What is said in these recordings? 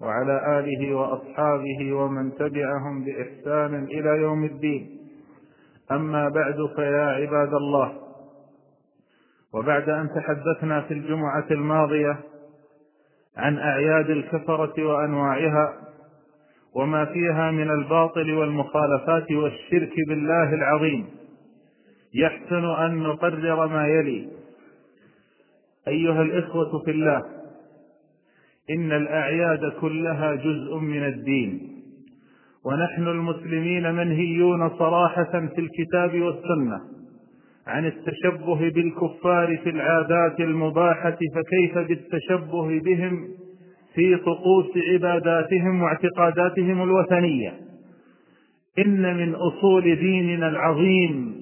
وعلى آله وأصحابه ومن تبعهم بإحسان إلى يوم الدين. أما بعد فيا عباد الله وبعد أن تحدثنا في الجمعة الماضية عن أعياد الكفرة وأنواعها وما فيها من الباطل والمخالفات والشرك بالله العظيم يحسن أن نقرر ما يلي. أيها الإخوة في الله إن الأعياد كلها جزء من الدين. ونحن المسلمين منهيون صراحة في الكتاب والسنة عن التشبه بالكفار في العادات المباحة فكيف بالتشبه بهم في طقوس عباداتهم واعتقاداتهم الوثنية. إن من أصول ديننا العظيم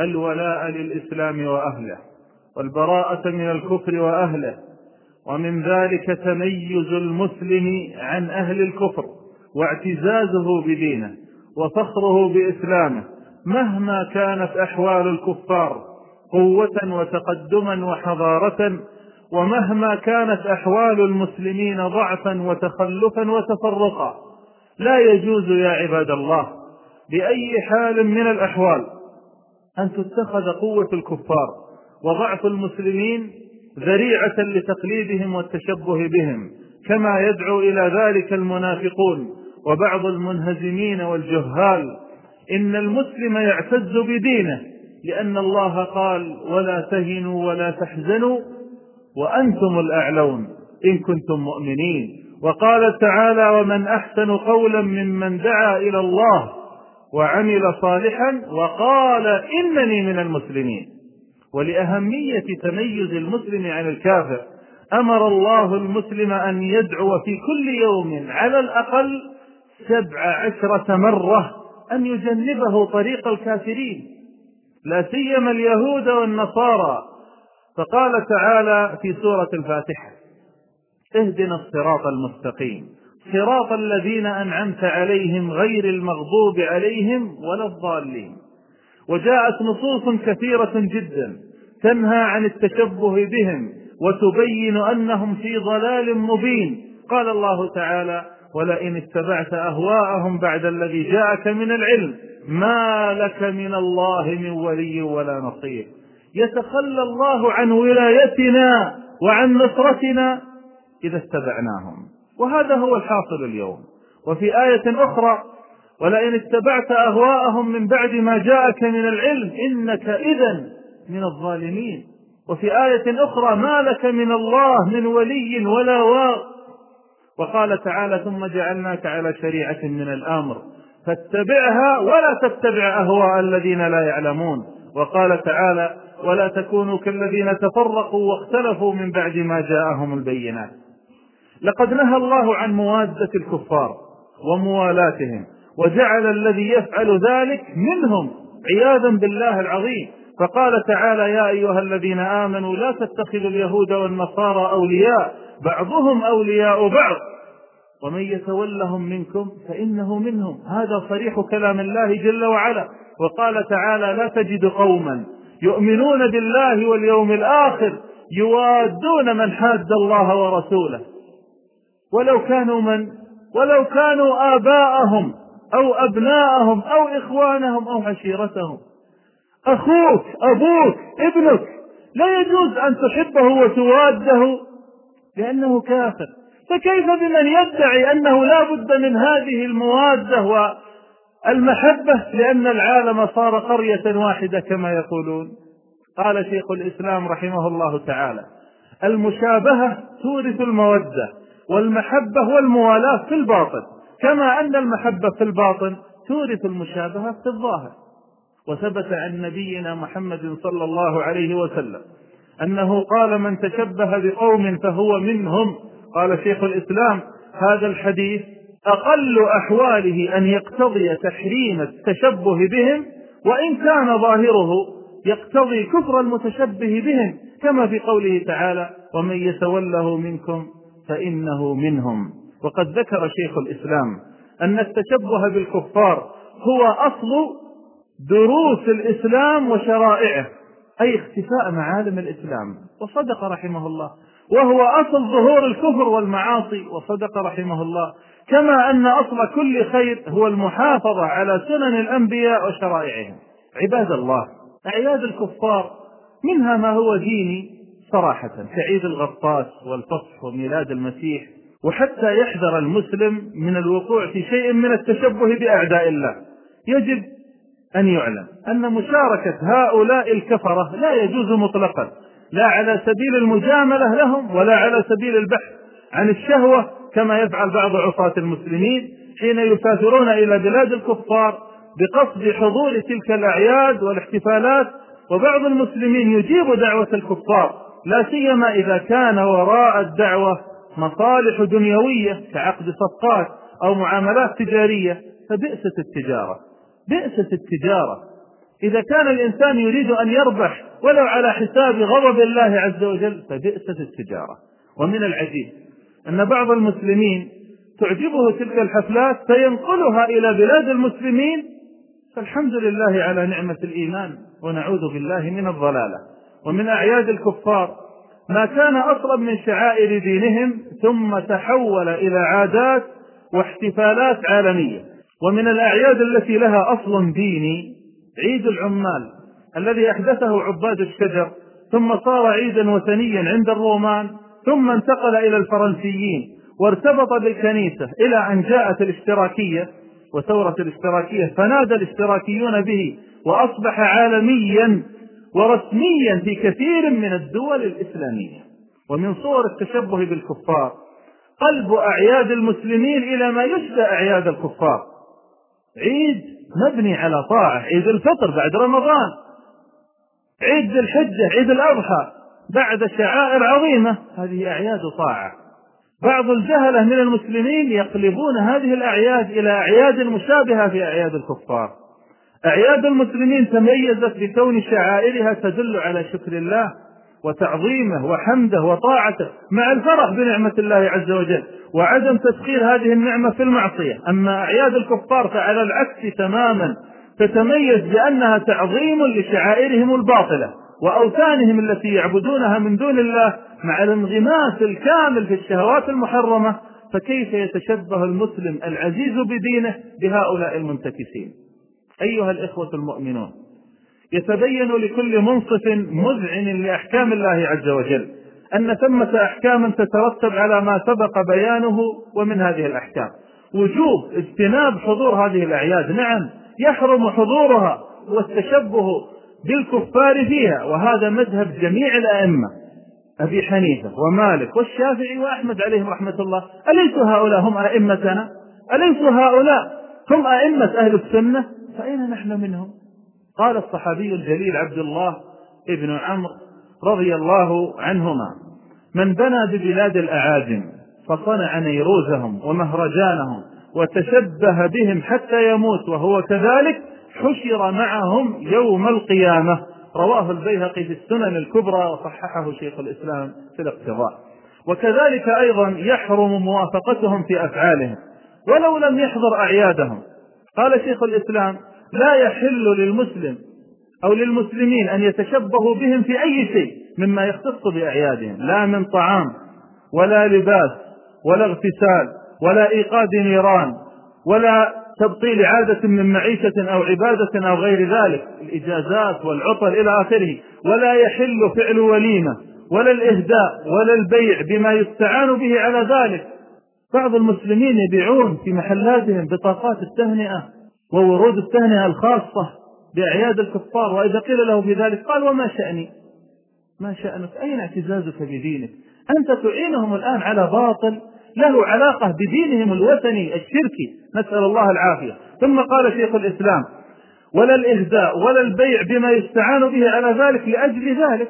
الولاء للإسلام وأهله والبراءة من الكفر وأهله ومن ذلك تميز المسلم عن أهل الكفر واعتزازه بدينه وفخره بإسلامه مهما كانت أحوال الكفار قوة وتقدما وحضارة ومهما كانت أحوال المسلمين ضعفا وتخلفا وتفرقا. لا يجوز يا عباد الله بأي حال من الأحوال أن تتخذ قوة الكفار وضعف المسلمين ذريعة لتقليدهم والتشبه بهم كما يدعو إلى ذلك المنافقون وبعض المنهزمين والجهال. إن المسلم يعتز بدينه لأن الله قال ولا تهنوا ولا تحزنوا وأنتم الأعلون إن كنتم مؤمنين وقال تعالى ومن أحسن قولا ممن دعا إلى الله وعمل صالحا وقال إنني من المسلمين ولأهمية تميز المسلم عن الكافر أمر الله المسلم أن يدعو في كل يوم على الأقل سبع عشرة مرة أن يجنبه طريق الكافرين لا سيما اليهود والنصارى. فقال تعالى في سورة الفاتحة اهدنا الصراط المستقيم صراط الذين أنعمت عليهم غير المغضوب عليهم ولا الضالين. وجاءت نصوص كثيرة جدا تنهى عن التشبه بهم وتبين أنهم في ضلال مبين. قال الله تعالى ولئن اتبعت أهواءهم بعد الذي جاءك من العلم ما لك من الله من ولي ولا نصير. يتخلى الله عن ولايتنا وعن نصرتنا إذا اتبعناهم. وهذا هو الحاصل اليوم. وفي آية أخرى ولئن اتبعت أهواءهم من بعد ما جاءك من العلم إنك إذا من الظالمين. وفي آية أخرى ما لك من الله من ولي ولا واق وقال تعالى ثم جعلناك على شريعة من الأمر. فاتبعها ولا تتبع أهواء الذين لا يعلمون. وقال تعالى ولا تكونوا كالذين تفرقوا واختلفوا من بعد ما جاءهم البينات. لقد نهى الله عن موادة الكفار وموالاتهم. وجعل الذي يفعل ذلك منهم عياذا بالله العظيم. فقال تعالى يا أيها الذين آمنوا لا تتخذوا اليهود والنصارى أولياء بعضهم أولياء بعض. ومن يتولهم منكم فإنه منهم. هذا صريح كلام الله جل وعلا. وقال تعالى لا تجد قوما يؤمنون بالله واليوم الآخر يوادون من حاد الله ورسوله. ولو كانوا من؟ ولو كانوا آباءهم. أو أبناءهم أو إخوانهم أو عشيرتهم. أخوك أبوك ابنك. لا يجوز أن تحبه وتواده لأنه كافر. فكيف بمن يدعي أنه لا بد من هذه الموادة والمحبة لأن العالم صار قرية واحدة كما يقولون؟ قال شيخ الإسلام رحمه الله تعالى المشابهة تورث المودة والمحبة والموالاة في الباطن. كما أن المحبة في الباطن تورث المشابهة في الظاهر. وثبت عن نبينا محمد صلى الله عليه وسلم أنه قال من تشبه بقوم فهو منهم. قال شيخ الإسلام هذا الحديث أقل أحواله أن يقتضي تحريم التشبه بهم وإن كان ظاهره يقتضي كفر المتشبه بهم كما في قوله تعالى ومن يتوله منكم فإنه منهم. وقد ذكر شيخ الإسلام أن التشبه بالكفار هو أصل دروس الإسلام وشرائعه أي اختفاء معالم الإسلام. وصدق رحمه الله. وهو أصل ظهور الكفر والمعاصي. وصدق رحمه الله. كما أن أصل كل خير هو المحافظة على سنن الأنبياء وشرائعهم. عباد الله أعياد الكفار منها ما هو ديني صراحة. كعيد الغطاس والفصح وميلاد المسيح وحتى يحذر المسلم من الوقوع في شيء من التشبه بأعداء الله. يجب أن يعلم أن مشاركة هؤلاء الكفرة لا يجوز مطلقا لا على سبيل المجاملة لهم ولا على سبيل البحث عن الشهوة كما يفعل بعض عصاة المسلمين حين يسافرون إلى بلاد الكفار بقصد حضور تلك الأعياد والاحتفالات. وبعض المسلمين يجيب دعوة الكفار لا سيما إذا كان وراء الدعوة مصالح دنيوية كعقد صفقات أو معاملات تجارية فبئست التجارة. بئست التجارة. إذا كان الإنسان يريد أن يربح ولو على حساب غضب الله عز وجل فبئست التجارة. ومن العجيب أن بعض المسلمين تعجبه تلك الحفلات فينقلها إلى بلاد المسلمين فالحمد لله على نعمة الإيمان ونعوذ بالله من الضلالة. ومن أعياد الكفار ما كان أصلا من شعائر دينهم ثم تحول إلى عادات واحتفالات عالمية. ومن الأعياد التي لها أصل ديني عيد العمال الذي أحدثه عباد الشجر ثم صار عيدا وثنيا عند الرومان ثم انتقل إلى الفرنسيين وارتبط بالكنيسة إلى أن جاءت الاشتراكية وثورة الاشتراكية فنادى الاشتراكيون به وأصبح عالميا ورسميا في كثير من الدول الإسلامية ومن صور التشبه بالكفار قلب أعياد المسلمين إلى ما يشبه أعياد الكفار. عيد مبني على طاعة عيد الفطر بعد رمضان عيد ذي الحجة عيد الأضحى بعد شعائر عظيمة. هذه أعياد طاعة. بعض الجهلة من المسلمين يقلبون هذه الأعياد إلى أعياد مشابهة في أعياد الكفار. أعياد المسلمين تميزت بكون شعائرها تدل على شكر الله وتعظيمه وحمده وطاعته مع الفرح بنعمة الله عز وجل وعدم تسخير هذه النعمة في المعصية. أما أعياد الكفار فعلى العكس تماما تتميز بأنها تعظيم لشعائرهم الباطلة وأوثانهم التي يعبدونها من دون الله مع الانغماس الكامل في الشهوات المحرمة فكيف يتشبه المسلم العزيز بدينه بهؤلاء المنتكسين؟ أيها الإخوة المؤمنون يتبين لكل منصف مذعن لأحكام الله عز وجل أن ثمة أحكاما تترتب على ما سبق بيانه ومن هذه الأحكام. وجوب اجتناب حضور هذه الأعياد نعم يحرم حضورها والتشبه بالكفار فيها وهذا مذهب جميع الأئمة أبي حنيفة ومالك والشافعي وأحمد عليهم رحمة الله. أليسوا هؤلاء هم أئمتنا؟ أليسوا هؤلاء هم أئمة أهل السنة؟ فأين نحن منهم قال الصحابي الجليل عبد الله ابن عمرو رضي الله عنهما من بنى ببلاد الأعاجم فصنع نيروزهم ومهرجانهم وتشبه بهم حتى يموت وهو كذلك حشر معهم يوم القيامة. رواه البيهقي في السنن الكبرى وصححه شيخ الإسلام في الاقتضاء. وكذلك أيضا يحرم موافقتهم في أفعالهم ولو لم يحضر أعيادهم قال شيخ الإسلام لا يحل للمسلم أو للمسلمين أن يتشبهوا بهم في أي شيء مما يختص بأعيادهم لا من طعام ولا لباس ولا اغتسال ولا إيقاد نيران ولا تبطيل عادة من معيشة أو عبادة أو غير ذلك الإجازات والعطل إلى آخره. ولا يحل فعل وليمة ولا الإهداء ولا البيع بما يستعان به على ذلك. بعض المسلمين يبيعون في محلاتهم بطاقات التهنئة وورود التهنئة الخاصة بأعياد الكفار وإذا قيل له في ذلك قال وما شأني؟ ما شأنك؟ أين اعتزازك بدينك؟ أنت تعينهم الآن على باطل له علاقة بدينهم الوثني الشركي نسأل الله العافية. ثم قال شيخ الإسلام ولا الإهداء ولا البيع بما يستعان به على ذلك لأجل ذلك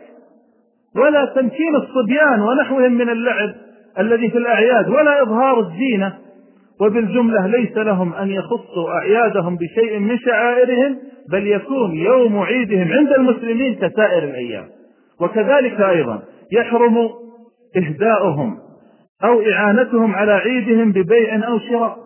ولا تمكين الصبيان ونحوهم من اللعب الذي في الأعياد ولا إظهار الزينة وبالجملة ليس لهم أن يخصوا أعيادهم بشيء من شعائرهم بل يكون يوم عيدهم عند المسلمين كسائر الأيام. وكذلك أيضا يحرم إهداؤهم أو إعانتهم على عيدهم ببيع أو شراء.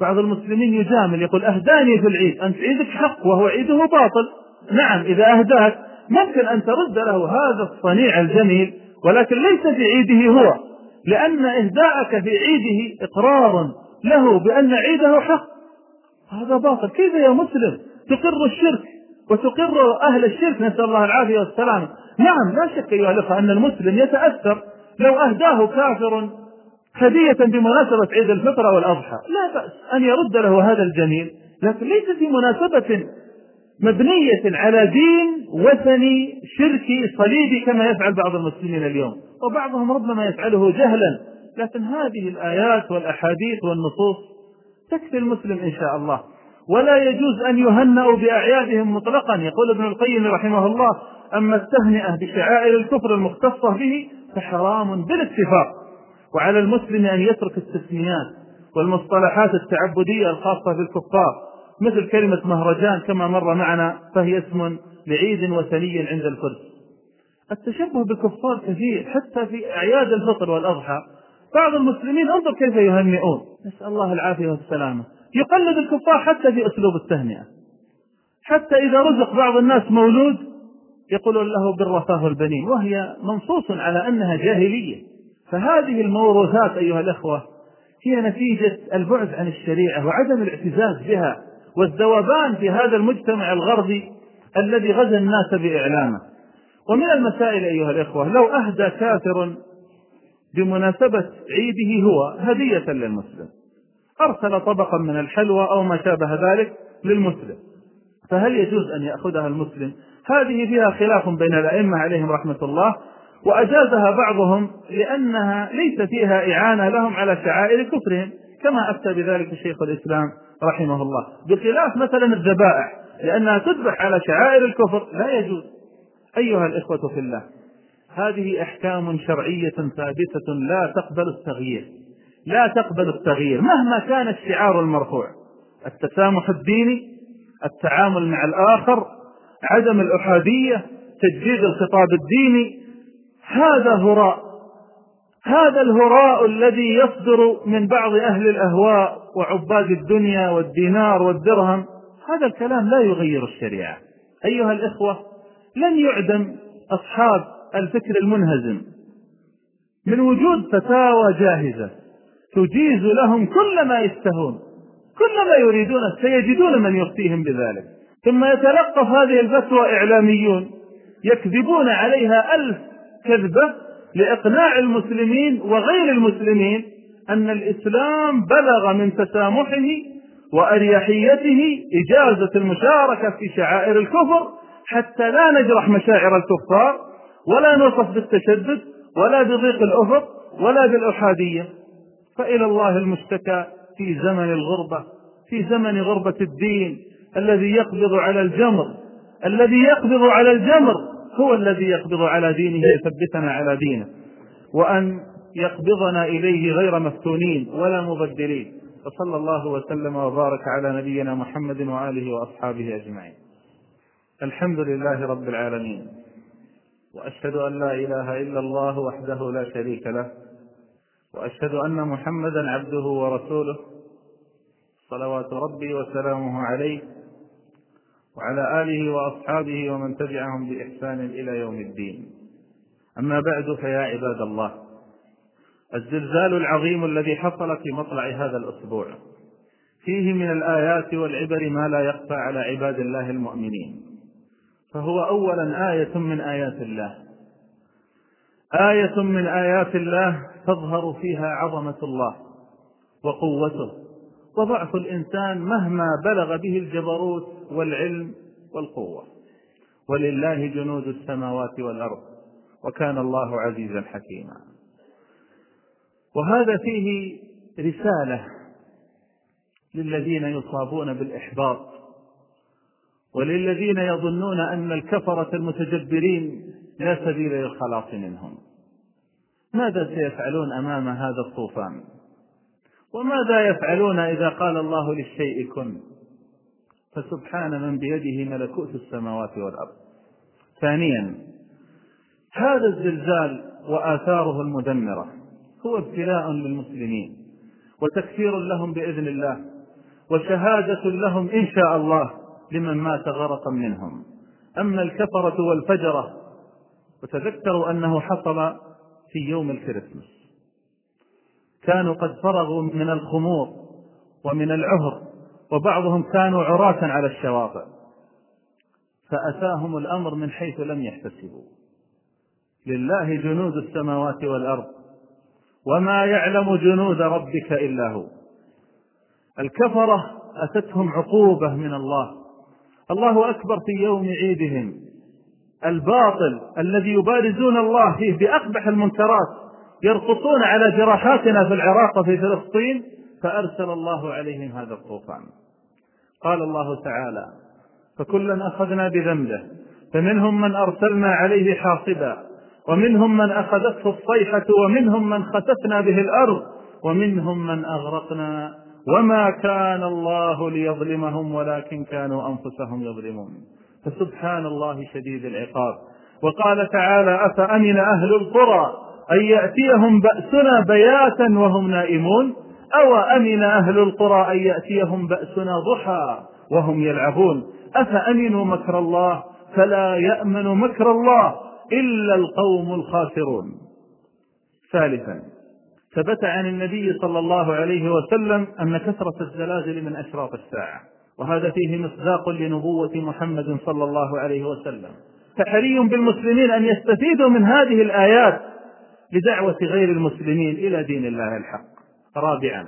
بعض المسلمين يجامل يقول أهداني في العيد أنت عيدك حق وهو عيده باطل. نعم إذا أهداك ممكن أن ترد له هذا الصنيع الجميل ولكن ليس في عيده هو. لأن إهداءك في عيده إقرار له بأن عيده حق. هذا باطل. كيف يا مسلم تقر الشرك وتقر أهل الشرك؟ نسأل الله العافية والسلامة نعم لا شك أيها الأخوة أن المسلم يتأثر لو أهداه كافر هدية بمناسبة عيد الفطر والأضحى. لا بأس أن يرد له هذا الجميل. لكن ليس في مناسبة مبنية على دين وثني شركي صليبي كما يفعل بعض المسلمين اليوم. وبعضهم ربما يفعله جهلا. لكن هذه الآيات والأحاديث والنصوص تكفي المسلم إن شاء الله. ولا يجوز أن يهنأوا بأعيادهم مطلقا. يقول ابن القيم رحمه الله أما التهنئة بشعائر الكفر المختصة به فحرام بالاتفاق. وعلى المسلم أن يترك التسميات والمصطلحات التعبدية الخاصة بالكفار. مثل كلمة مهرجان كما مر معنا فهي اسم لعيد وثني عند الفرس التشبه بالكفار كثير حتى في أعياد الفطر والأضحى. بعض المسلمين انظر كيف يهنئون. نسأل الله العافية والسلامة. يقلد الكفار حتى في أسلوب التهنئة. حتى إذا رزق بعض الناس مولود يقولون له بالرفاه البنين وهي منصوص على أنها جاهلية. فهذه الموروثات أيها الأخوة هي نتيجة البعد عن الشريعة وعدم الاعتزاز بها. والذوبان في هذا المجتمع الغربي الذي غزا الناس بإعلامه. ومن المسائل أيها الإخوة لو أهدى كافر بمناسبة عيده هو هدية للمسلم. أرسل طبقا من الحلوى أو ما شابه ذلك للمسلم. فهل يجوز أن يأخذها المسلم؟ هذه فيها خلاف بين الأئمة عليهم رحمة الله وأجازها بعضهم لأنها ليس فيها إعانة لهم على شعائر كفرهم. كما أفتى بذلك شيخ الإسلام رحمه الله بخلاف مثلا الذبائح لأنها تذبح على شعائر الكفر لا يجوز. أيها الإخوة في الله هذه أحكام شرعية ثابتة لا تقبل التغيير. لا تقبل التغيير مهما كان الشعار المرفوع. التسامح الديني التعامل مع الآخر عدم الأحادية تجديد الخطاب الديني هذا هراء. هذا الهراء الذي يصدر من بعض أهل الأهواء وعباد الدنيا والدينار والدرهم هذا الكلام لا يغير الشريعة. أيها الإخوة لن يعدم أصحاب الفكر المنهزم. من وجود فتاوى جاهزة تجيز لهم كل ما يشتهون كل ما يريدون سيجدون من يفتيهم بذلك. ثم يتلقف هذه الفتوى إعلاميون يكذبون عليها ألف كذبة لإقناع المسلمين وغير المسلمين أن الإسلام بلغ من تسامحه وأريحيته إجازة المشاركة في شعائر الكفر حتى لا نجرح مشاعر الكفار ولا نوصف بالتشدد ولا بضيق الأفق ولا بالأحادية فإلى الله المشتكى في زمن الغربة في زمن غربة الدين الذي يقبض على الجمر الذي يقبض على الجمر. هو الذي يقبض على دينه ليثبتنا على دينه وأن يقبضنا إليه غير مفتونين ولا مبدلين. وصلى الله وسلم وبارك على نبينا محمد وآله وأصحابه أجمعين. الحمد لله رب العالمين. وأشهد أن لا إله إلا الله وحده لا شريك له. وأشهد أن محمدا عبده ورسوله. صلوات ربي وسلامه عليه. وعلى آله وأصحابه ومن تبعهم بإحسان إلى يوم الدين. أما بعد فيا عباد الله الزلزال العظيم الذي حصل في مطلع هذا الأسبوع فيه من الآيات والعبر ما لا يخفى على عباد الله المؤمنين. فهو أولا آية من آيات الله. آية من آيات الله تظهر فيها عظمة الله وقوته. وضعف الإنسان مهما بلغ به الجبروت والعلم والقوة. ولله جنود السماوات والأرض وكان الله عزيزا حكيما. وهذا فيه رسالة للذين يصابون بالإحباط وللذين يظنون أن الكفرة المتجبرين لا سبيل للخلاص منهم. ماذا سيفعلون أمام هذا الطوفان؟ وماذا يفعلون إذا قال الله للشيء كن؟ فسبحان من بيده ملكوت السماوات والأرض. ثانيا هذا الزلزال وآثاره المدمرة هو ابتلاء للمسلمين وتكفير لهم بإذن الله وشهادة لهم إن شاء الله لمن مات غرقا منهم. أما الكفرة والفجرة وتذكروا أنه حصل في يوم الكريسماس. كانوا قد فرغوا من الخمور ومن العهر وبعضهم كانوا عراة على الشواطئ. فأتاهم الأمر من حيث لم يحتسبوا. لله جنود السماوات والأرض وما يعلم جنود ربك إلا هو. الكفرة أتتهم عقوبة من الله. الله أكبر في يوم عيدهم. الباطل الذي يبارزون الله فيه بأقبح المنكرات. يرقصون على جراحاتنا في العراق وفي فلسطين فأرسل الله عليهم هذا الطوفان. قال الله تعالى فكلا أخذنا بذنبه فمنهم من أرسلنا عليه حاصبا ومنهم من أخذته الصيحة ومنهم من خسفنا به الأرض ومنهم من أغرقنا. وما كان الله ليظلمهم ولكن كانوا أنفسهم يظلمون. فسبحان الله شديد العقاب. وقال تعالى أفأمن أهل القرى أن يأتيهم بأسنا بياتا وهم نائمون أو أمن أهل القرى أن يأتيهم بأسنا ضحى وهم يلعبون. أفأمنوا مكر الله؟ فلا يأمن مكر الله إلا القوم الخاسرون. ثالثا ثبت عن النبي صلى الله عليه وسلم أن كثرة الزلازل من أشراط الساعة وهذا فيه مصداق لنبوة محمد صلى الله عليه وسلم. فحري بالمسلمين أن يستفيدوا من هذه الآيات لدعوة غير المسلمين إلى دين الله الحق. رابعا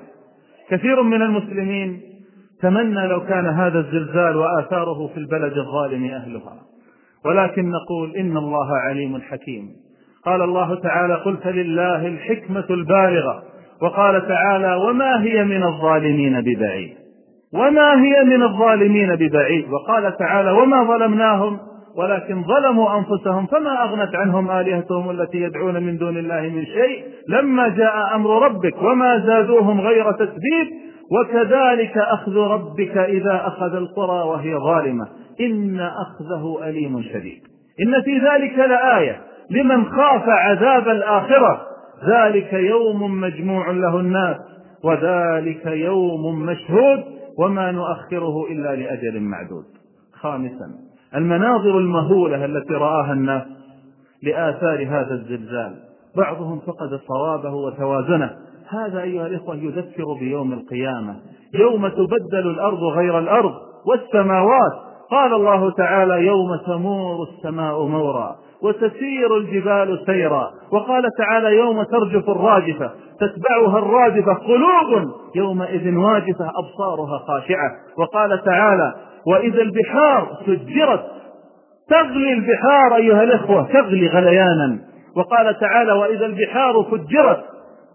كثير من المسلمين تمنى لو كان هذا الزلزال وآثاره في البلد الظالم أهلها. ولكن نقول إن الله عليم حكيم. قال الله تعالى قل فلله الحكمة البالغة وقال تعالى وما هي من الظالمين ببعيد وما هي من الظالمين ببعيد وقال تعالى وما ظلمناهم ولكن ظلموا أنفسهم فما أغنت عنهم آلهتهم التي يدعون من دون الله من شيء لما جاء أمر ربك وما زادوهم غير تسبيب وكذلك أخذ ربك إذا أخذ القرى وهي ظالمة. إن أخذه أليم شديد. إن في ذلك لآية لمن خاف عذاب الآخرة. ذلك يوم مجموع له الناس وذلك يوم مشهود وما نؤخره إلا لأجل معدود. خامسا. المناظر المهولة التي رآها الناس لآثار هذا الزلزال. بعضهم فقد صوابه وتوازنه. هذا أيها الإخوة يذكر بيوم القيامة. يوم تبدل الأرض غير الأرض والسماوات. قال الله تعالى يوم تمور السماء مورا وتسير الجبال سيرا. وقال تعالى يوم ترجف الراجفة. تتبعها الرادفة قلوب. يومئذ واجفة أبصارها خاشعة. وقال تعالى وإذا البحار سجرت تغلي البحار أيها الإخوة تغلي غليانا. وقال تعالى وإذا البحار فجرت.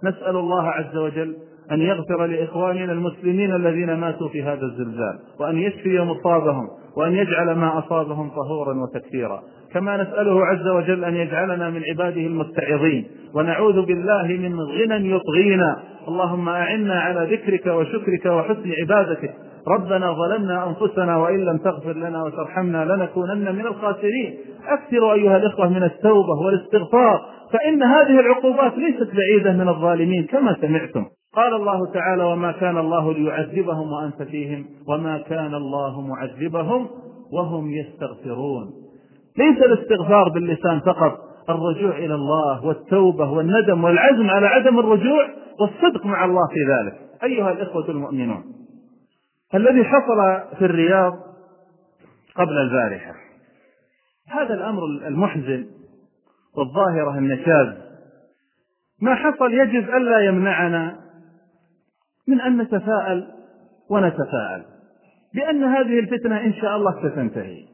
نسأل الله عز وجل أن يغفر لإخواننا المسلمين الذين ماتوا في هذا الزلزال وأن يشفي مصابهم وأن يجعل ما أصابهم طهورا وتكفيرا. كما نسأله عز وجل أن يجعلنا من عباده المتعظين ونعوذ بالله من غنى يطغينا. اللهم أعنا على ذكرك وشكرك وحسن عبادتك. ربنا ظلمنا أنفسنا وإن لم تغفر لنا وترحمنا لنكونن من الخاسرين. أكثروا أيها الإخوة من التوبة والاستغفار فإن هذه العقوبات ليست بعيدة من الظالمين كما سمعتم. قال الله تعالى وما كان الله ليعذبهم وأنت فيهم وما كان الله معذبهم وهم يستغفرون. ليس الاستغفار باللسان فقط الرجوع إلى الله والتوبة والندم والعزم على عدم الرجوع والصدق مع الله في ذلك. أيها الإخوة المؤمنون الذي حصل في الرياض قبل البارحة. هذا الأمر المحزن والظاهرة النشاز. ما حصل يجب ألا يمنعنا من أن نتفاءل ونتفاءل بأن هذه الفتنة إن شاء الله ستنتهي.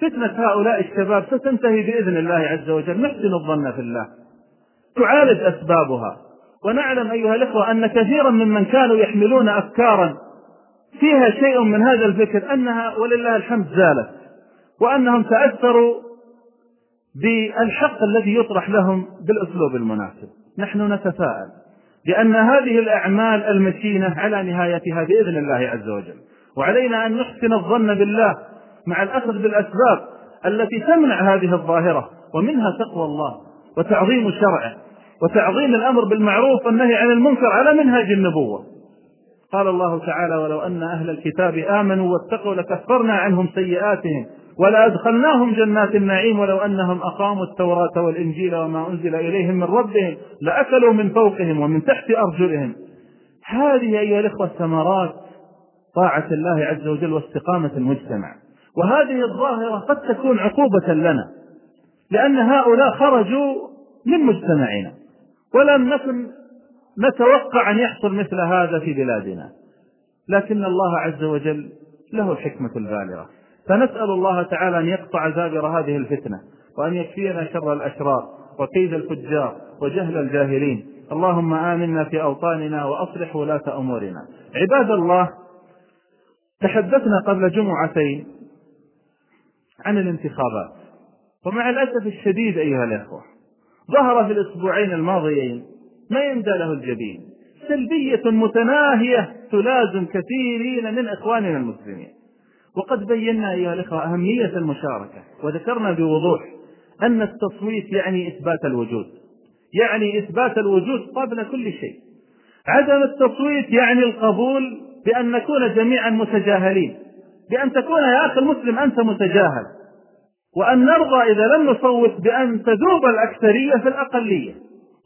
فتنة هؤلاء الشباب ستنتهي بإذن الله عز وجل. نحسن الظن في الله. تعالج أسبابها. ونعلم أيها الإخوة أن كثيرا ممن كانوا يحملون أفكارا فيها شيء من هذا الفكر أنها ولله الحمد زالت وأنهم تأثروا بالحق الذي يطرح لهم بالأسلوب المناسب. نحن نتفاءل لأن هذه الأعمال المتينة على نهايتها بإذن الله عز وجل. وعلينا أن نحسن الظن بالله مع الأخذ بالأسباب التي تمنع هذه الظاهرة ومنها تقوى الله وتعظيم شرعه وتعظيم الأمر بالمعروف والنهي عن المنكر على منهاج النبوة. قال الله تعالى ولو أن أهل الكتاب آمنوا واتقوا لكفرنا عنهم سيئاتهم ولأدخلناهم جنات النعيم ولو أنهم أقاموا التوراة والإنجيل وما أنزل إليهم من ربهم لأكلوا من فوقهم ومن تحت أرجلهم. هذه أيها الإخوة ثمرات طاعة الله عز وجل واستقامة المجتمع وهذه الظاهرة قد تكون عقوبة لنا لأن هؤلاء خرجوا من مجتمعنا ولم نكن نتوقع أن يحصل مثل هذا في بلادنا. لكن الله عز وجل له الحكمة البالغة. فنسأل الله تعالى أن يقطع زابر هذه الفتنة وأن يكفينا شر الأشرار وكيد الفجار وجهل الجاهلين. اللهم آمنا في أوطاننا وأصلح ولاة أمورنا. عباد الله تحدثنا قبل جمعتين عن الانتخابات. ومع الأسف الشديد أيها الأخوة ظهر في الأسبوعين الماضيين ما يندى له الجبين. سلبية متناهية تلازم كثيرين من إخواننا المسلمين. وقد بينا أيها الإخوة أهمية المشاركة وذكرنا بوضوح أن التصويت يعني إثبات الوجود يعني إثبات الوجود قبل كل شيء. عدم التصويت يعني القبول بأن نكون جميعا متجاهلين بأن تكون يا أخي المسلم أنت متجاهل وأن نرضى إذا لم نصوت بأن تذوب الأكثرية في الأقلية.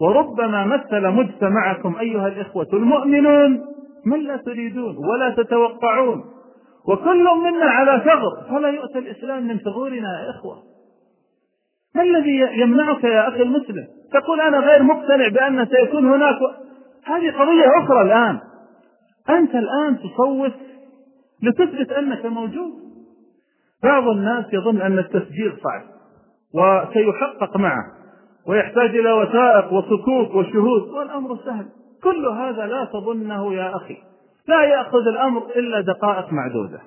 وربما مثل مجتمعكم أيها الإخوة المؤمنون من لا تريدون ولا تتوقعون. وكل منا على ثغر فلا يؤتى الإسلام من ثغورنا يا إخوة. ما الذي يمنعك يا أخي المسلم؟ تقول أنا غير مقتنع بأن سيكون هناك. هذه قضية أخرى الآن. أنت الآن تصوت لتثبت أنك موجود. بعض الناس يظن أن التسجيل صعب وسيحقق معه. ويحتاج إلى وثائق وصكوك وشهود والأمر سهل. كل هذا لا تظنه يا أخي. لا يأخذ الأمر إلا دقائق معدودة.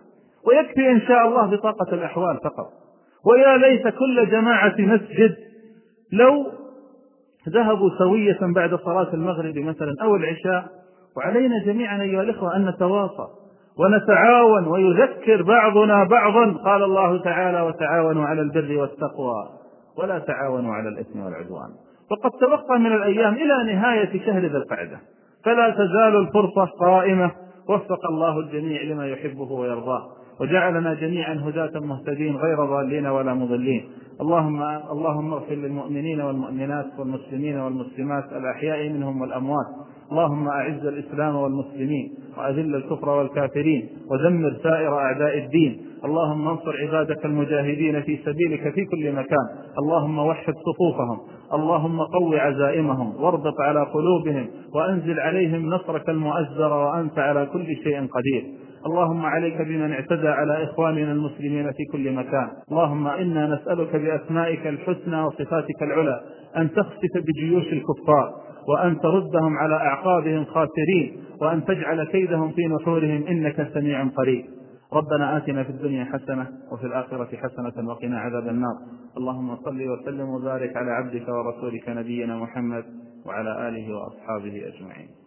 ويكفي إن شاء الله بطاقة الأحوال فقط. ويا ليت كل جماعة مسجد. لو ذهبوا سوية بعد صلاة المغرب مثلا أو العشاء وعلينا جميعا أيها الإخوة أن نتواصى ونتعاون ويذكر بعضنا بعضا. قال الله تعالى وتعاونوا على البر والتقوى. ولا تعاونوا على الإثم والعدوان. وقد تبقى من الأيام إلى نهاية شهر ذي القعدة. فلا تزال الفرصة قائمة. وفق الله الجميع لما يحبه ويرضاه. وجعلنا جميعا هداة مهتدين غير ضالين ولا مضلين. اللهم اللهم اغفر للمؤمنين والمؤمنات والمسلمين والمسلمات الأحياء منهم والأموات. اللهم أعز الإسلام والمسلمين وأذل الكفر والكافرين ودمر سائر أعداء الدين. اللهم انصر عبادك المجاهدين في سبيلك في كل مكان. اللهم وحد صفوفهم. اللهم قو عزائمهم. واربط على قلوبهم. وأنزل عليهم نصرك المؤزر وأنت على كل شيء قدير. اللهم عليك بمن اعتدى على إخواننا المسلمين في كل مكان. اللهم إنا نسألك بأسمائك الحسنى وصفاتك العلى أن تخسف بجيوش الكفار. وأن تردهم على أعقابهم خاسرين وأن تجعل كيدهم في نحورهم إنك سميع قريب. ربنا آتنا في الدنيا حسنة وفي الآخرة حسنة وقنا عذاب النار. اللهم صل وسلم وبارك على عبدك ورسولك نبينا محمد وعلى آله وأصحابه أجمعين.